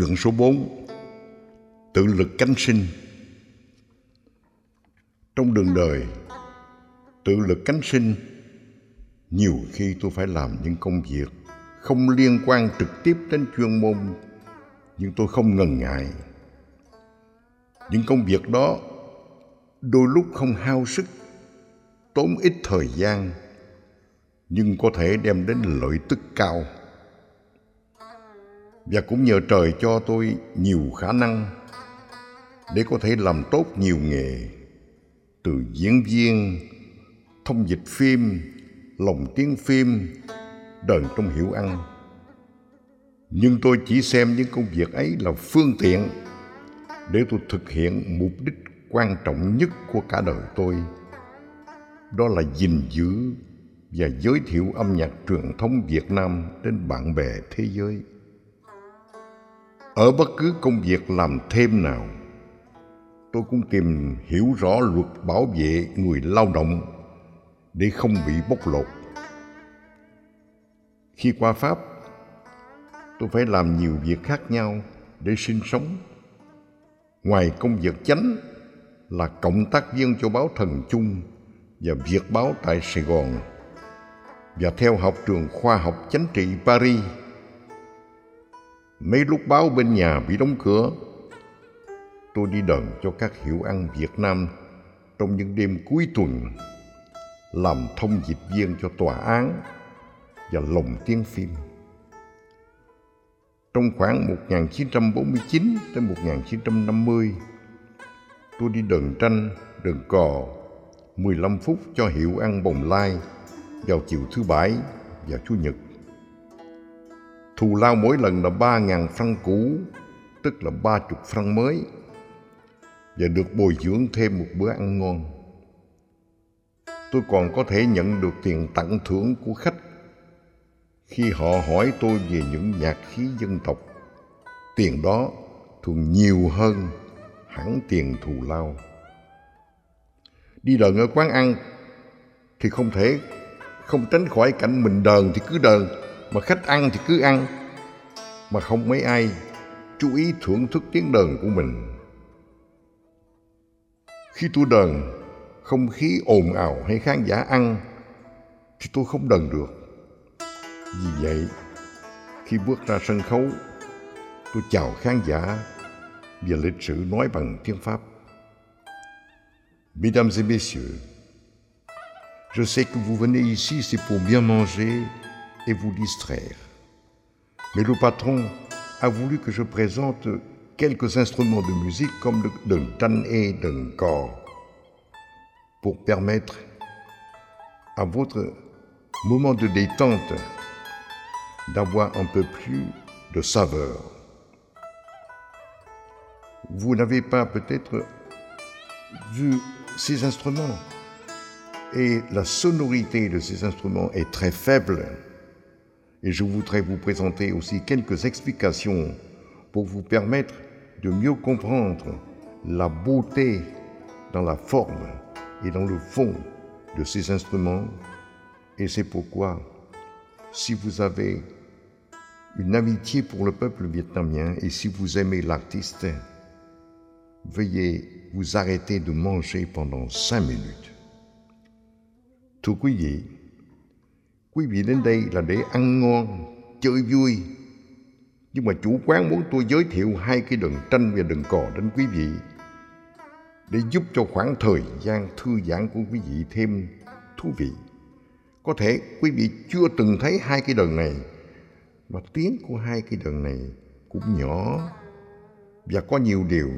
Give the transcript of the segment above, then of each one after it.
Chuyện số 4 Tự lực cánh sinh. Trong đường đời, Tự lực cánh sinh, Nhiều khi tôi phải làm những công việc Không liên quan trực tiếp đến chuyên môn, Nhưng tôi không ngần ngại. Những công việc đó Đôi lúc không hao sức, Tốn ít thời gian, Nhưng có thể đem đến lợi tức cao và cũng nhờ trời cho tôi nhiều khả năng để có thể làm tốt nhiều nghề, từ diễn viên, thông dịch phim, lồng tiếng phim, đờn trong hiểu ăn. Nhưng tôi chỉ xem những công việc ấy là phương tiện để tôi thực hiện mục đích quan trọng nhất của cả đời tôi. Đó là gìn giữ và giới thiệu âm nhạc truyền thống việt nam đến bạn bè thế giới ở bất cứ công việc làm thêm nào, tôi cũng tìm hiểu rõ luật bảo vệ người lao động để không bị bóc lột. Khi qua pháp, tôi phải làm nhiều việc khác nhau để sinh sống. Ngoài công việc chánh là cộng tác viên cho báo thần chung và việc báo tại sài gòn và theo học trường khoa học chính trị paris. Mấy lúc báo bên nhà bị đóng cửa, tôi đi đờn cho các hiệu ăn Việt Nam trong những đêm cuối tuần, làm thông dịch viên cho tòa án và lồng tiếng phim. Trong khoảng 1949 đến 1950, tôi đi đờn tranh, đờn cò 15 phút cho hiệu ăn Bồng Lai vào chiều thứ bảy và chủ nhật. Thù lao mỗi lần là ba ngàn franc cũ, tức là ba chục franc mới, và được bồi dưỡng thêm một bữa ăn ngon. Tôi còn có thể nhận được tiền tặng thưởng của khách khi họ hỏi tôi về những nhạc khí dân tộc. Tiền đó thường nhiều hơn hẳn tiền thù lao. Đi đờn ở quán ăn thì không thể không tránh khỏi cảnh mình đờn thì cứ đờn mà khách ăn thì cứ ăn. Mà không mấy ai chú ý thưởng thức tiếng đờn của mình. Khi tôi đờn không khí ồn ào hay khán giả ăn thì tôi không đờn được. Vì vậy khi bước ra sân khấu tôi chào khán giả và lịch sử nói bằng tiếng pháp. Mesdames et messieurs, je sais que vous venez ici c'est pour bien manger et vous distraire. Mais le patron a voulu que je présente quelques instruments de musique comme le tan et corps pour permettre à votre moment de détente d'avoir un peu plus de saveur. Vous n'avez pas peut-être vu ces instruments et la sonorité de ces instruments est très faible. Et je voudrais vous présenter aussi quelques explications pour vous permettre de mieux comprendre la beauté dans la forme et dans le fond de ces instruments. Et c'est pourquoi, si vous avez une amitié pour le peuple vietnamien et si vous aimez l'artiste, veuillez vous arrêter de manger pendant cinq minutes. Thưa quý vị, đến đây là để ăn ngon, chơi vui. Nhưng mà chủ quán muốn tôi giới thiệu hai cái đường tranh và đường cò đến quý vị để giúp cho khoảng thời gian thư giãn của quý vị thêm thú vị. Có thể quý vị chưa từng thấy hai cái đờn này và tiếng của hai cái đờn này cũng nhỏ và có nhiều điều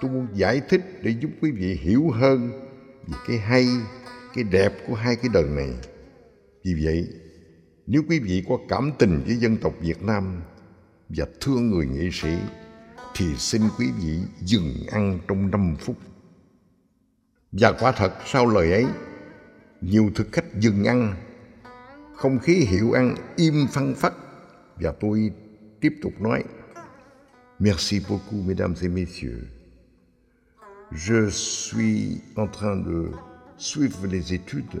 tôi muốn giải thích để giúp quý vị hiểu hơn về cái hay cái đẹp của hai cái đờn này vì vậy, nếu quý vị có cảm tình với dân tộc việt nam và thương người nghệ sĩ, thì xin quý vị dừng ăn trong năm phút. Và quả thật, sau lời ấy, nhiều thực khách dừng ăn, không khí hiệu ăn im phăng phắc và tôi tiếp tục nói. Merci beaucoup, mesdames et messieurs. Je suis en train de suivre les études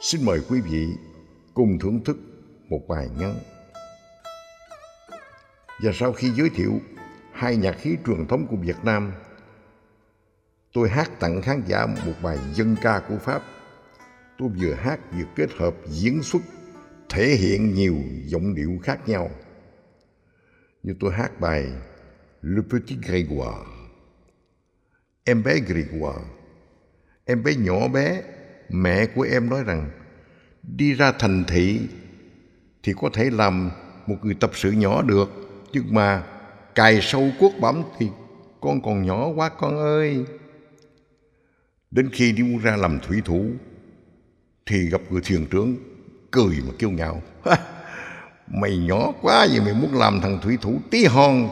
Xin mời quý vị cùng thưởng thức một bài ngắn. Và sau khi giới thiệu hai nhạc khí truyền thống của Việt Nam, tôi hát tặng khán giả một bài dân ca của Pháp. Tôi vừa hát vừa kết hợp diễn xuất thể hiện nhiều giọng điệu khác nhau. Như tôi hát bài Le Petit Grégoire. Em bé Grégoire, em bé nhỏ bé, mẹ của em nói rằng, đi ra thành thị thì có thể làm một người tập sự nhỏ được, nhưng mà cài sâu cuốc bẩm thì con còn nhỏ quá con ơi. Đến khi đi ra làm thủy thủ thì gặp người thuyền trưởng cười mà kêu ngạo. Mày nhỏ quá vậy, mày muốn làm thằng thủy thủ tí hon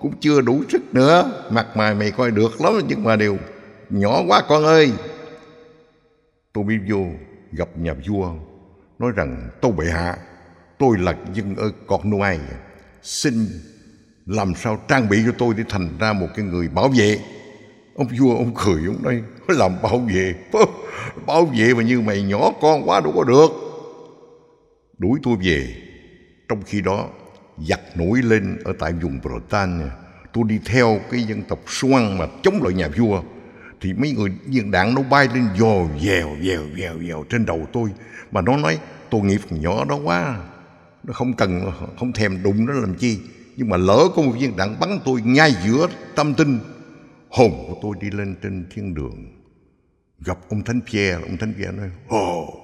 cũng chưa đủ sức nữa. Mặt mày mày coi được lắm, nhưng mà đều nhỏ quá con ơi tôi biết vô gặp nhà vua, nói rằng, tôi bệ hạ, tôi là dân ở cọt Ai, xin làm sao trang bị cho tôi để thành ra một cái người bảo vệ. Ông vua, ông cười, ông nói làm bảo vệ? Bảo vệ mà như mày nhỏ con quá đâu có được. Đuổi tôi về. Trong khi đó, giặc nổi lên ở tại vùng Bretagne. Tôi đi theo cái dân tộc suan mà chống lại nhà vua thì mấy người viên đạn nó bay lên dò dèo dèo dèo dèo trên đầu tôi. Mà nó nói, tôi nghiệp nhỏ đó quá, nó không cần, không thèm đụng nó làm chi. Nhưng mà lỡ có một viên đạn bắn tôi ngay giữa tâm tinh, hồn của tôi đi lên trên thiên đường. Gặp ông thánh Pierre ông thánh Pierre nói, ồ,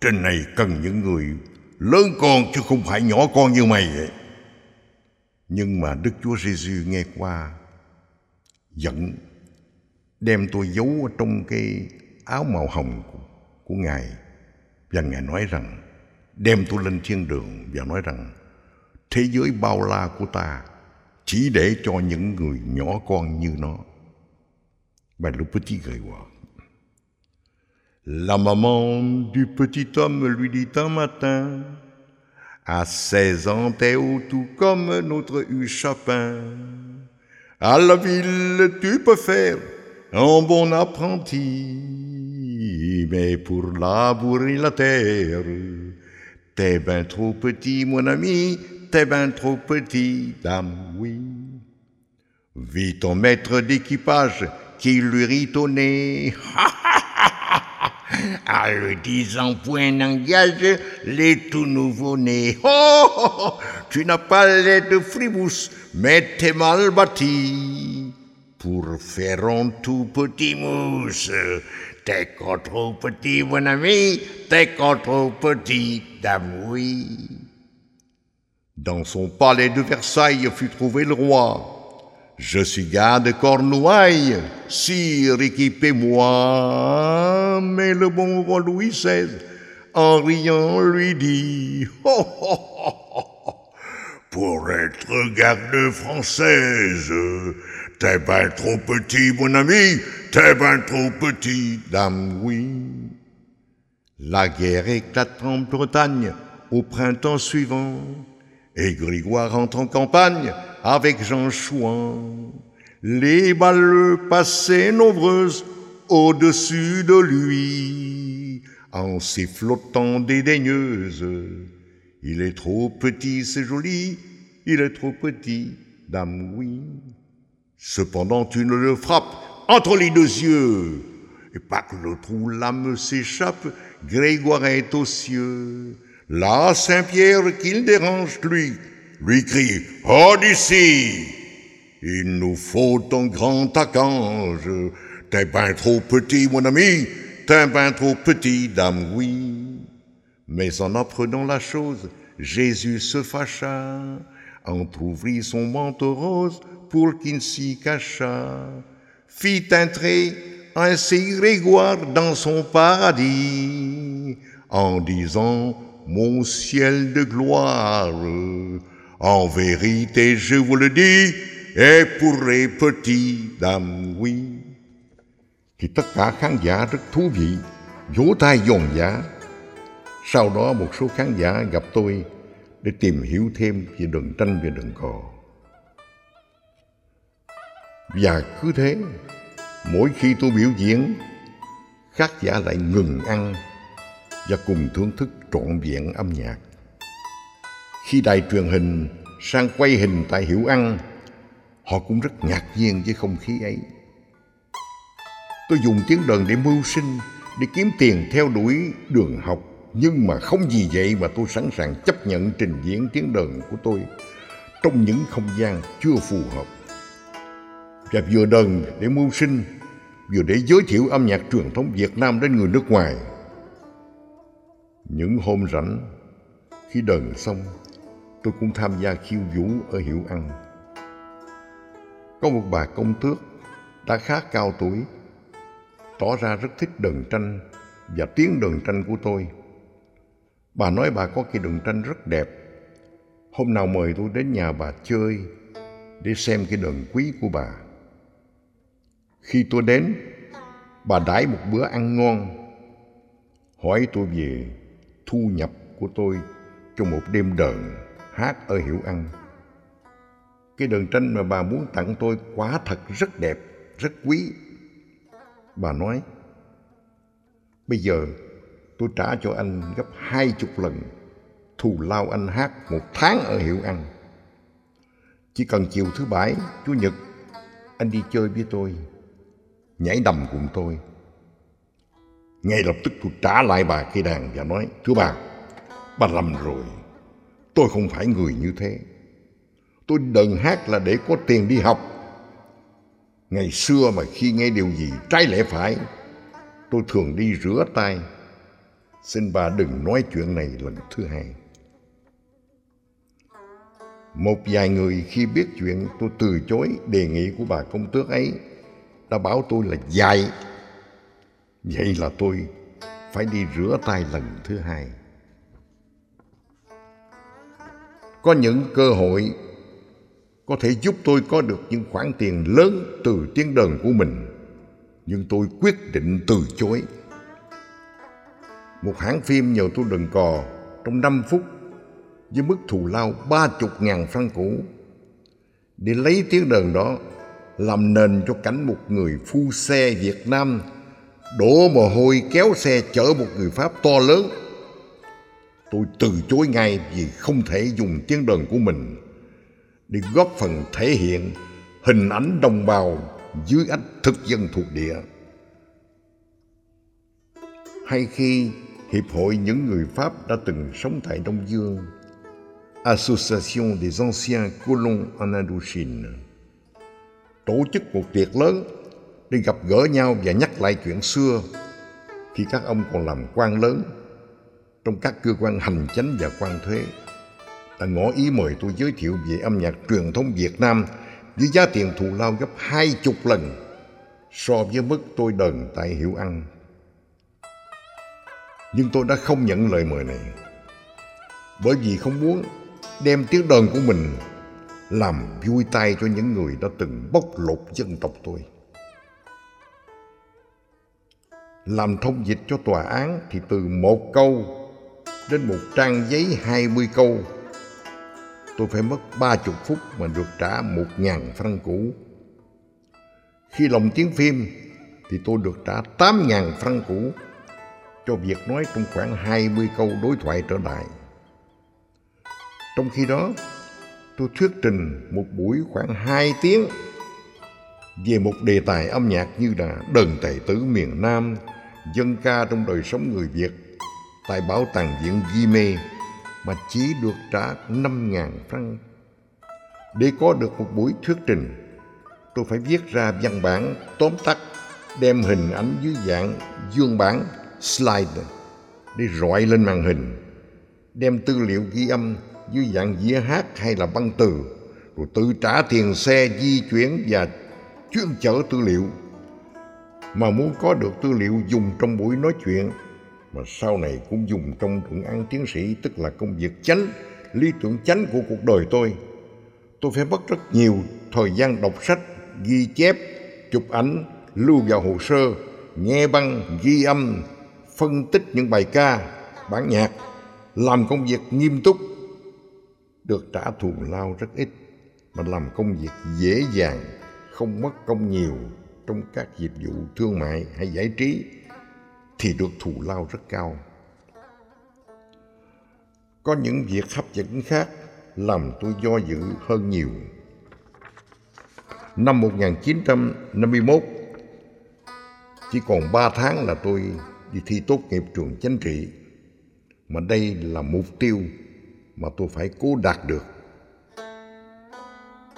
trên này cần những người lớn con chứ không phải nhỏ con như mày vậy. Nhưng mà Đức Chúa Giêsu nghe qua, giận đem tôi giấu ở trong cái áo màu hồng của, của Ngài và Ngài nói rằng đem tôi lên thiên đường và nói rằng thế giới bao la của ta chỉ để cho những người nhỏ con như nó. Bài Le Petit Grégoire. La maman du petit homme lui dit un matin, à 16 ans t'es haut tout comme notre Hugues Chapin. À la ville tu peux faire un bon apprenti, mais pour labourer la terre, t'es ben trop petit mon ami, t'es ben trop petit, dame, oui. Vit ton maître d'équipage qui lui rit au nez. à le disant point d'engage, les tout nouveaux nés. Oh, oh, oh, tu n'as pas l'air de fribousse, mais t'es mal bâti. Pour faire un tout petit mousse, t'es encore trop petit, mon ami, t'es encore trop petit, dame, oui. Dans son palais de Versailles fut trouvé le roi. Je suis garde Cornouailles, sire, équipez-moi. Mais le bon roi Louis XVI, en riant, lui dit oh, oh, Pour être garde française, t'es ben trop petit, mon ami, t'es ben trop petit, dame, oui. La guerre éclate en Bretagne au printemps suivant. Et Grégoire rentre en campagne avec Jean Chouan. Les balles passaient nombreuses au-dessus de lui, en sifflotant dédaigneuse. Il est trop petit, c'est joli, il est trop petit, dame, oui. Cependant, tu ne le frappes entre les deux yeux, et pas que le trou l'âme s'échappe, Grégoire est aux cieux. Là, Saint-Pierre, qu'il dérange, lui, lui crie Hors d'ici Il nous faut un grand archange. T'es ben trop petit, mon ami, t'es ben trop petit, dame, oui. Mais en apprenant la chose, Jésus se fâcha, entr'ouvrit son manteau rose pour qu'il s'y cachât, fit entrer ainsi Grégoire dans son paradis, en disant mon ciel de gloire, En vérité, je vous le dis, et pour les petits dames, oui. Thì tất cả khán giả rất thú vị, vỗ tay giòn giả. Sau đó một số khán giả gặp tôi để tìm hiểu thêm về đường tranh đường. Và cứ thế, mỗi khi tôi biểu diễn, khán giả lại ngừng ăn và cùng thưởng thức trọn vẹn âm nhạc. Khi đài truyền hình sang quay hình tại Hiểu Ăn, họ cũng rất ngạc nhiên với không khí ấy. Tôi dùng tiếng đờn để mưu sinh, để kiếm tiền theo đuổi đường học, nhưng mà không vì vậy mà tôi sẵn sàng chấp nhận trình diễn tiếng đờn của tôi trong những không gian chưa phù hợp. Và vừa đờn để mưu sinh, vừa để giới thiệu âm nhạc truyền thống Việt Nam đến người nước ngoài. Những hôm rảnh, khi đờn xong, tôi cũng tham gia khiêu vũ ở Hiệu Ăn. Có một bà công tước đã khá cao tuổi, tỏ ra rất thích đờn tranh và tiếng đờn tranh của tôi. Bà nói bà có cây đờn tranh rất đẹp. Hôm nào mời tôi đến nhà bà chơi để xem cái đờn quý của bà. Khi tôi đến, bà đãi một bữa ăn ngon, hỏi tôi về thu nhập của tôi trong một đêm đờn hát ở hiệu Ăn. Cái đờn tranh mà bà muốn tặng tôi quá thật rất đẹp, rất quý. Bà nói, bây giờ tôi trả cho anh gấp hai chục lần thù lao anh hát một tháng ở hiệu Ăn. Chỉ cần chiều thứ bảy, Chủ nhật, anh đi chơi với tôi, nhảy đầm cùng tôi. Ngay lập tức tôi trả lại bà cây đàn và nói, thưa bà, bà lầm rồi. Tôi không phải người như thế. Tôi đờn hát là để có tiền đi học. Ngày xưa mà khi nghe điều gì trái lẽ phải, tôi thường đi rửa tay. Xin bà đừng nói chuyện này lần thứ hai. Một vài người khi biết chuyện tôi từ chối đề nghị của bà công tước ấy đã bảo tôi là dạy. Vậy là tôi phải đi rửa tay lần thứ hai. có những cơ hội có thể giúp tôi có được những khoản tiền lớn từ tiếng đờn của mình, nhưng tôi quyết định từ chối một hãng phim nhờ tôi đừng cò trong 5 phút với mức thù lao ba chục ngàn franc cũ để lấy tiếng đờn đó làm nền cho cảnh một người phu xe Việt Nam đổ mồ hôi kéo xe chở một người Pháp to lớn tôi từ chối ngay vì không thể dùng tiếng đờn của mình để góp phần thể hiện hình ảnh đồng bào dưới ánh thực dân thuộc địa. Hay khi Hiệp hội những người Pháp đã từng sống tại Đông Dương, Association des anciens colons en Indochine, tổ chức một tiệc lớn để gặp gỡ nhau và nhắc lại chuyện xưa khi các ông còn làm quan lớn trong các cơ quan hành chánh và quan thuế đã ngỏ ý mời tôi giới thiệu về âm nhạc truyền thống Việt Nam với giá tiền thù lao gấp hai chục lần so với mức tôi đờn tại Hiệu Ăn. Nhưng tôi đã không nhận lời mời này bởi vì không muốn đem tiếng đờn của mình làm vui tay cho những người đã từng bóc lột dân tộc tôi. Làm thông dịch cho tòa án thì từ một câu đến một trang giấy 20 câu. Tôi phải mất ba chục phút mà được trả một ngàn franc cũ. Khi lồng tiếng phim thì tôi được trả tám ngàn franc cũ cho việc nói trong khoảng 20 câu đối thoại trở lại. Trong khi đó, tôi thuyết trình một buổi khoảng 2 tiếng về một đề tài âm nhạc như là đờn tài tử miền Nam, dân ca trong đời sống người Việt tại bảo tàng viện Di Mê mà chỉ được trả 5.000 franc. Để có được một buổi thuyết trình, tôi phải viết ra văn bản tóm tắt đem hình ảnh dưới dạng dương bản slide để rọi lên màn hình, đem tư liệu ghi âm dưới dạng dĩa hát hay là băng từ, rồi tự trả tiền xe di chuyển và chuyên chở tư liệu. Mà muốn có được tư liệu dùng trong buổi nói chuyện mà sau này cũng dùng trong luận án tiến sĩ tức là công việc chánh lý tưởng chánh của cuộc đời tôi. Tôi phải mất rất nhiều thời gian đọc sách, ghi chép, chụp ảnh, lưu vào hồ sơ, nghe băng, ghi âm, phân tích những bài ca, bản nhạc, làm công việc nghiêm túc, được trả thù lao rất ít, mà làm công việc dễ dàng, không mất công nhiều trong các dịch vụ thương mại hay giải trí thì được thù lao rất cao. Có những việc hấp dẫn khác làm tôi do dự hơn nhiều. Năm 1951, chỉ còn 3 tháng là tôi đi thi tốt nghiệp trường chính trị. Mà đây là mục tiêu mà tôi phải cố đạt được.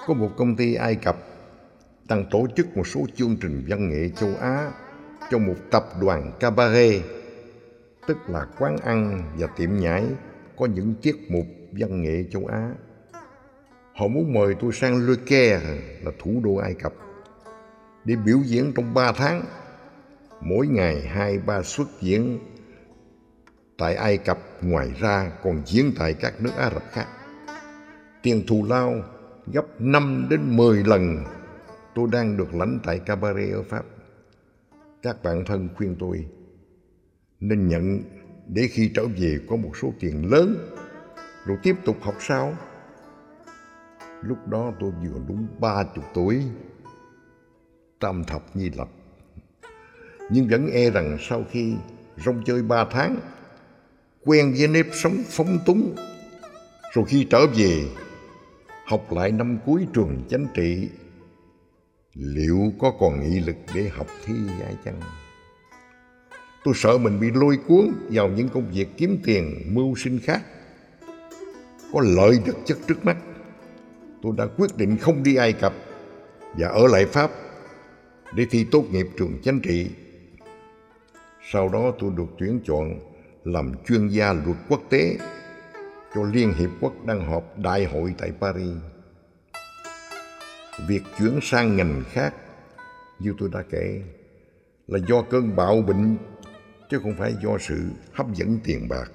Có một công ty Ai Cập đang tổ chức một số chương trình văn nghệ châu Á cho một tập đoàn cabaret, tức là quán ăn và tiệm nhảy có những tiết mục văn nghệ châu Á. Họ muốn mời tôi sang Le Caire là thủ đô Ai Cập để biểu diễn trong ba tháng, mỗi ngày hai ba suất diễn tại Ai Cập ngoài ra còn diễn tại các nước Ả Rập khác. Tiền thù lao gấp 5 đến 10 lần tôi đang được lãnh tại cabaret ở Pháp. Các bạn thân khuyên tôi nên nhận để khi trở về có một số tiền lớn rồi tiếp tục học sau Lúc đó tôi vừa đúng ba chục tuổi, tam thập nhi lập. Nhưng vẫn e rằng sau khi rong chơi ba tháng, quen với nếp sống phóng túng, rồi khi trở về học lại năm cuối trường chánh trị liệu có còn nghị lực để học thi hay chăng? Tôi sợ mình bị lôi cuốn vào những công việc kiếm tiền mưu sinh khác. Có lợi vật chất trước mắt. Tôi đã quyết định không đi ai cập và ở lại pháp để thi tốt nghiệp trường chánh trị. Sau đó tôi được tuyển chọn làm chuyên gia luật quốc tế cho Liên Hiệp Quốc đang họp đại hội tại Paris. Việc chuyển sang ngành khác, như tôi đã kể, là do cơn bạo bệnh chứ không phải do sự hấp dẫn tiền bạc.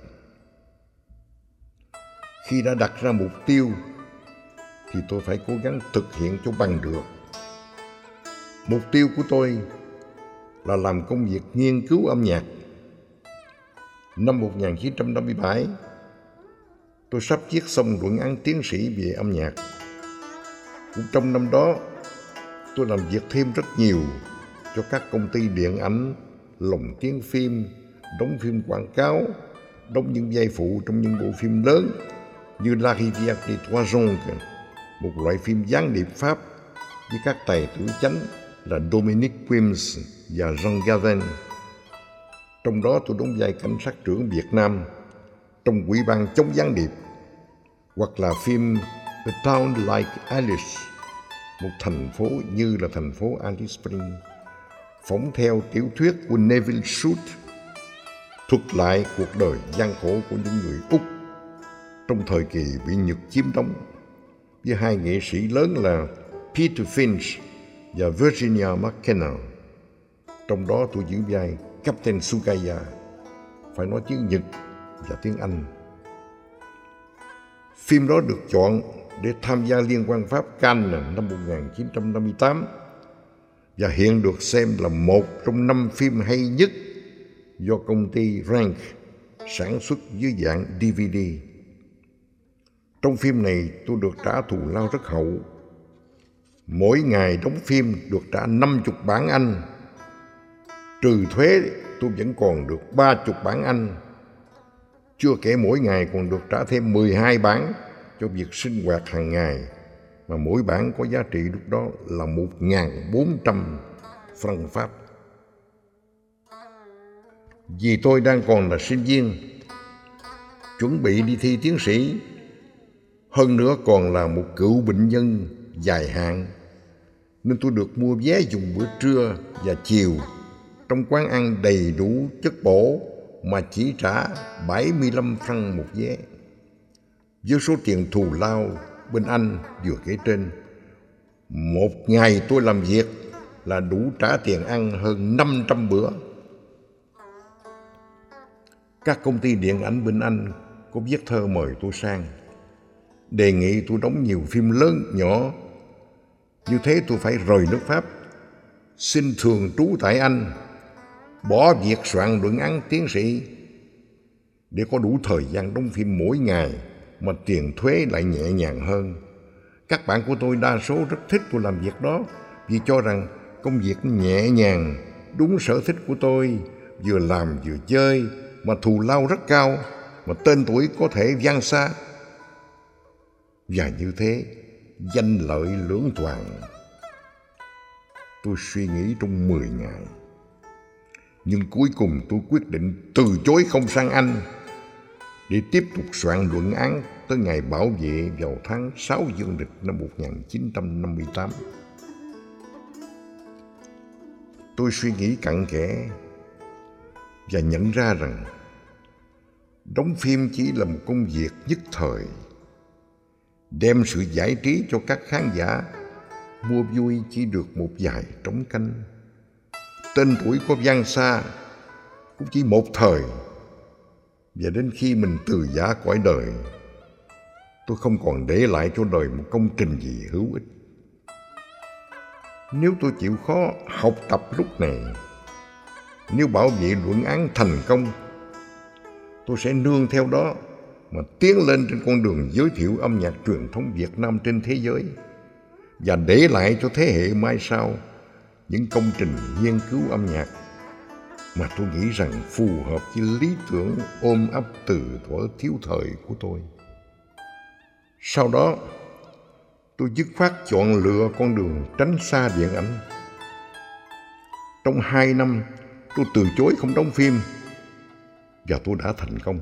Khi đã đặt ra mục tiêu thì tôi phải cố gắng thực hiện cho bằng được. Mục tiêu của tôi là làm công việc nghiên cứu âm nhạc. Năm 1957, tôi sắp viết xong luận án tiến sĩ về âm nhạc. Cũng trong năm đó, tôi làm việc thêm rất nhiều cho các công ty điện ảnh, lồng tiếng phim, đóng phim quảng cáo, đóng những vai phụ trong những bộ phim lớn như La Rivière des Trois Oncles, một loại phim gián điệp Pháp với các tài tử chánh là Dominique Quims và Jean Gavin. Trong đó tôi đóng vai cảnh sát trưởng Việt Nam trong quỹ ban chống gián điệp, hoặc là phim The Town Like Alice, một thành phố như là thành phố Alice Springs phóng theo tiểu thuyết của Neville Shute thuật lại cuộc đời gian khổ của những người Úc trong thời kỳ bị Nhật chiếm đóng, với hai nghệ sĩ lớn là Peter Finch và Virginia McKenna. Trong đó tôi giữ vai Captain Sugaya, phải nói tiếng Nhật và tiếng Anh. Phim đó được chọn để tham gia Liên quan Pháp Cannes năm 1958 và hiện được xem là một trong năm phim hay nhất do công ty Rank sản xuất dưới dạng DVD. Trong phim này tôi được trả thù lao rất hậu. Mỗi ngày đóng phim được trả 50 bản Anh. Trừ thuế tôi vẫn còn được 30 bản Anh chưa kể mỗi ngày còn được trả thêm 12 bản cho việc sinh hoạt hàng ngày mà mỗi bản có giá trị lúc đó là 1.400 franc Pháp. Vì tôi đang còn là sinh viên, chuẩn bị đi thi tiến sĩ, hơn nữa còn là một cựu bệnh nhân dài hạn, nên tôi được mua vé dùng bữa trưa và chiều trong quán ăn đầy đủ chất bổ mà chỉ trả 75 franc một vé. Với số tiền thù lao bên Anh vừa kể trên, một ngày tôi làm việc là đủ trả tiền ăn hơn 500 bữa. Các công ty điện ảnh bên Anh có viết thơ mời tôi sang, đề nghị tôi đóng nhiều phim lớn nhỏ như thế tôi phải rời nước pháp xin thường trú tại anh bỏ việc soạn luận án, tiến sĩ. Để có đủ thời gian đóng phim mỗi ngày mà tiền thuế lại nhẹ nhàng hơn. Các bạn của tôi đa số rất thích tôi làm việc đó, vì cho rằng công việc nhẹ nhàng, đúng sở thích của tôi, vừa làm vừa chơi, mà thù lao rất cao, mà tên tuổi có thể vang xa. Và như thế, danh lợi lưỡng toàn. Tôi suy nghĩ trong mười ngày nhưng cuối cùng tôi quyết định từ chối không sang anh để tiếp tục soạn luận án tới ngày bảo vệ vào tháng 6 dương lịch năm 1958. Tôi suy nghĩ cặn kẽ và nhận ra rằng đóng phim chỉ là một công việc nhất thời, đem sự giải trí cho các khán giả, mua vui chỉ được một vài trống canh tên tuổi của văn Sa cũng chỉ một thời. Và đến khi mình từ giả cõi đời, tôi không còn để lại cho đời một công trình gì hữu ích. Nếu tôi chịu khó học tập lúc này, nếu bảo vệ luận án thành công, tôi sẽ nương theo đó mà tiến lên trên con đường giới thiệu âm nhạc truyền thống Việt Nam trên thế giới và để lại cho thế hệ mai sau những công trình nghiên cứu âm nhạc mà tôi nghĩ rằng phù hợp với lý tưởng ôm ấp từ thuở thiếu thời của tôi. Sau đó, tôi dứt khoát chọn lựa con đường tránh xa điện ảnh. Trong hai năm, tôi từ chối không đóng phim và tôi đã thành công.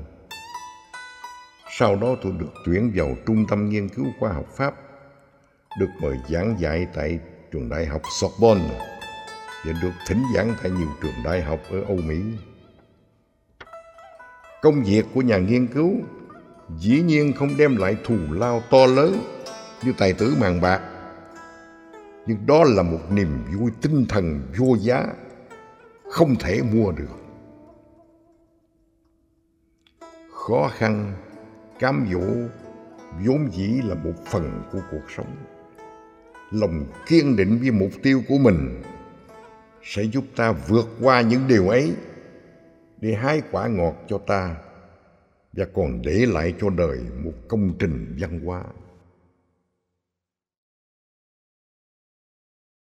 Sau đó tôi được chuyển vào Trung tâm Nghiên cứu Khoa học Pháp, được mời giảng dạy tại trường đại học Sorbonne và được thỉnh giảng tại nhiều trường đại học ở Âu Mỹ. Công việc của nhà nghiên cứu dĩ nhiên không đem lại thù lao to lớn như tài tử màng bạc, nhưng đó là một niềm vui tinh thần vô giá, không thể mua được. Khó khăn, cám dỗ vốn dĩ là một phần của cuộc sống. Lòng kiên định với mục tiêu của mình, sẽ giúp ta vượt qua những điều ấy, để hái quả ngọt cho ta, và còn để lại cho đời một công trình văn hóa.